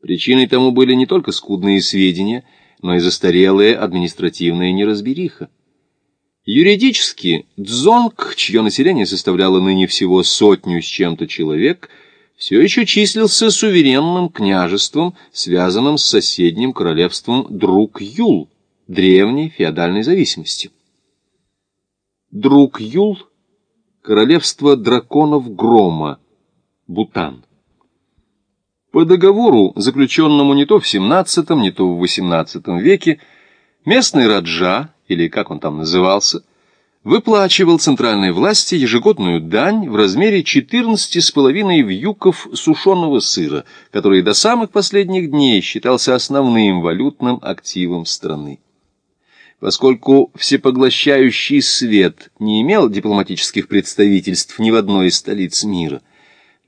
Причиной тому были не только скудные сведения, но и застарелая административная неразбериха. Юридически Дзонг, чье население составляло ныне всего сотню с чем-то человек, все еще числился суверенным княжеством, связанным с соседним королевством Друг-Юл, древней феодальной зависимости. Друг-Юл — королевство драконов Грома, Бутан. По договору, заключенному не то в XVII, не то в XVIII веке, местный Раджа, или как он там назывался, выплачивал центральной власти ежегодную дань в размере 14,5 вьюков сушеного сыра, который до самых последних дней считался основным валютным активом страны. Поскольку всепоглощающий свет не имел дипломатических представительств ни в одной из столиц мира,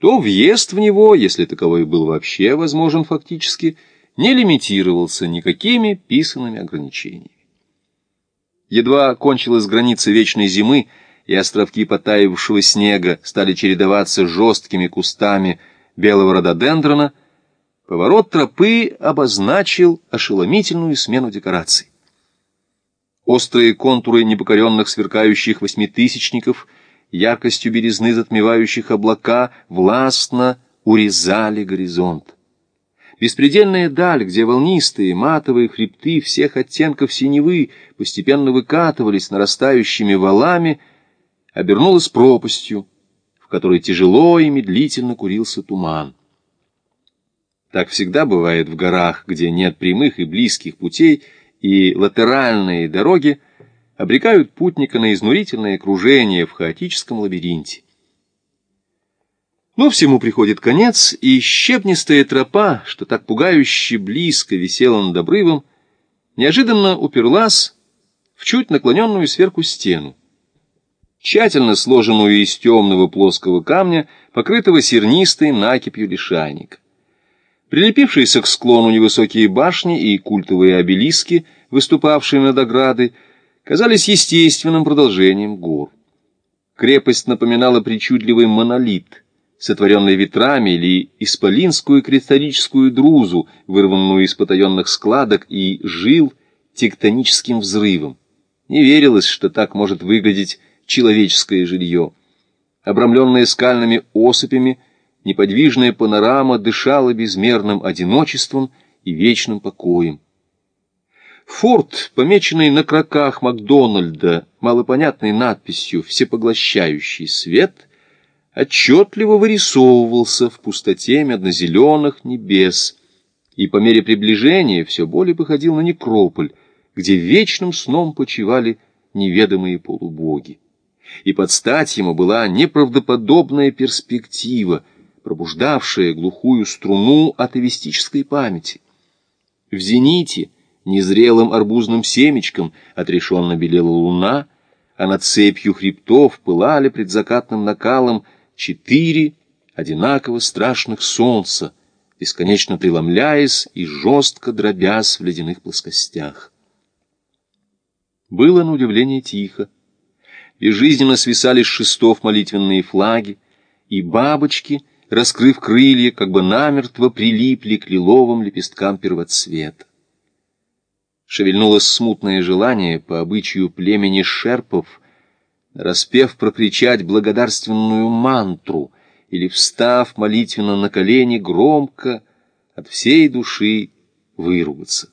то въезд в него, если таковой был вообще возможен фактически, не лимитировался никакими писанными ограничениями. Едва кончилась граница вечной зимы, и островки потаившего снега стали чередоваться жесткими кустами белого рододендрона, поворот тропы обозначил ошеломительную смену декораций. Острые контуры непокоренных сверкающих восьмитысячников — яркостью березны затмевающих облака, властно урезали горизонт. Беспредельная даль, где волнистые матовые хребты всех оттенков синевы постепенно выкатывались нарастающими валами, обернулась пропастью, в которой тяжело и медлительно курился туман. Так всегда бывает в горах, где нет прямых и близких путей, и латеральные дороги — обрекают путника на изнурительное кружение в хаотическом лабиринте. Но всему приходит конец, и щебнистая тропа, что так пугающе близко висела над обрывом, неожиданно уперлась в чуть наклоненную сверху стену, тщательно сложенную из темного плоского камня, покрытого сернистой накипью лишайника. Прилепившиеся к склону невысокие башни и культовые обелиски, выступавшие над оградой, казались естественным продолжением гор. Крепость напоминала причудливый монолит, сотворенный ветрами или исполинскую кристаллическую друзу, вырванную из потаенных складок и жил тектоническим взрывом. Не верилось, что так может выглядеть человеческое жилье. Обрамленная скальными осыпями, неподвижная панорама дышала безмерным одиночеством и вечным покоем. Форт, помеченный на кроках Макдональда малопонятной надписью «Всепоглощающий свет», отчетливо вырисовывался в пустоте меднозеленых небес и по мере приближения все более походил на некрополь, где вечным сном почивали неведомые полубоги. И под стать ему была неправдоподобная перспектива, пробуждавшая глухую струну атовистической памяти. В зените — незрелым арбузным семечком отрешенно белела луна, а над цепью хребтов пылали предзакатным накалом четыре одинаково страшных солнца, бесконечно преломляясь и жестко дробясь в ледяных плоскостях. Было на удивление тихо. Безжизненно свисали с шестов молитвенные флаги, и бабочки, раскрыв крылья, как бы намертво прилипли к лиловым лепесткам первоцвета шевельнулось смутное желание по обычаю племени шерпов, распев прокричать благодарственную мантру или, встав молитвенно на колени, громко от всей души выругаться.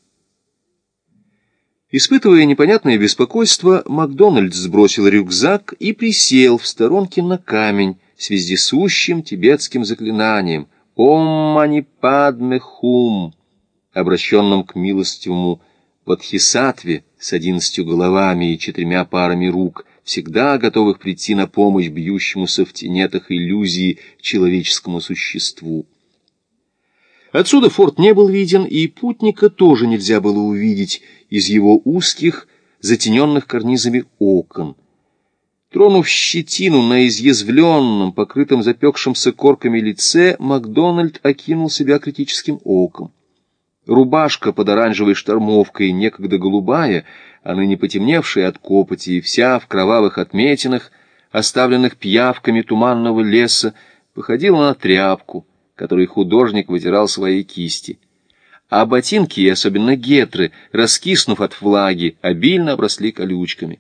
Испытывая непонятное беспокойство, Макдональд сбросил рюкзак и присел в сторонке на камень с вездесущим тибетским заклинанием «Ом мани падме хум», обращенным к милостивому Бодхисаттве с одиннадцатью головами и четырьмя парами рук, всегда готовых прийти на помощь бьющемуся в тенетах иллюзии человеческому существу. Отсюда форт не был виден, и путника тоже нельзя было увидеть из его узких, затененных карнизами окон. Тронув щетину на изъязвленном, покрытом запекшимся корками лице, Макдональд окинул себя критическим оком. Рубашка под оранжевой штормовкой, некогда голубая, а ныне потемневшая от копоти, и вся в кровавых отметинах, оставленных пиявками туманного леса, походила на тряпку, которой художник вытирал свои кисти — а ботинки, и особенно гетры, раскиснув от влаги, обильно обросли колючками.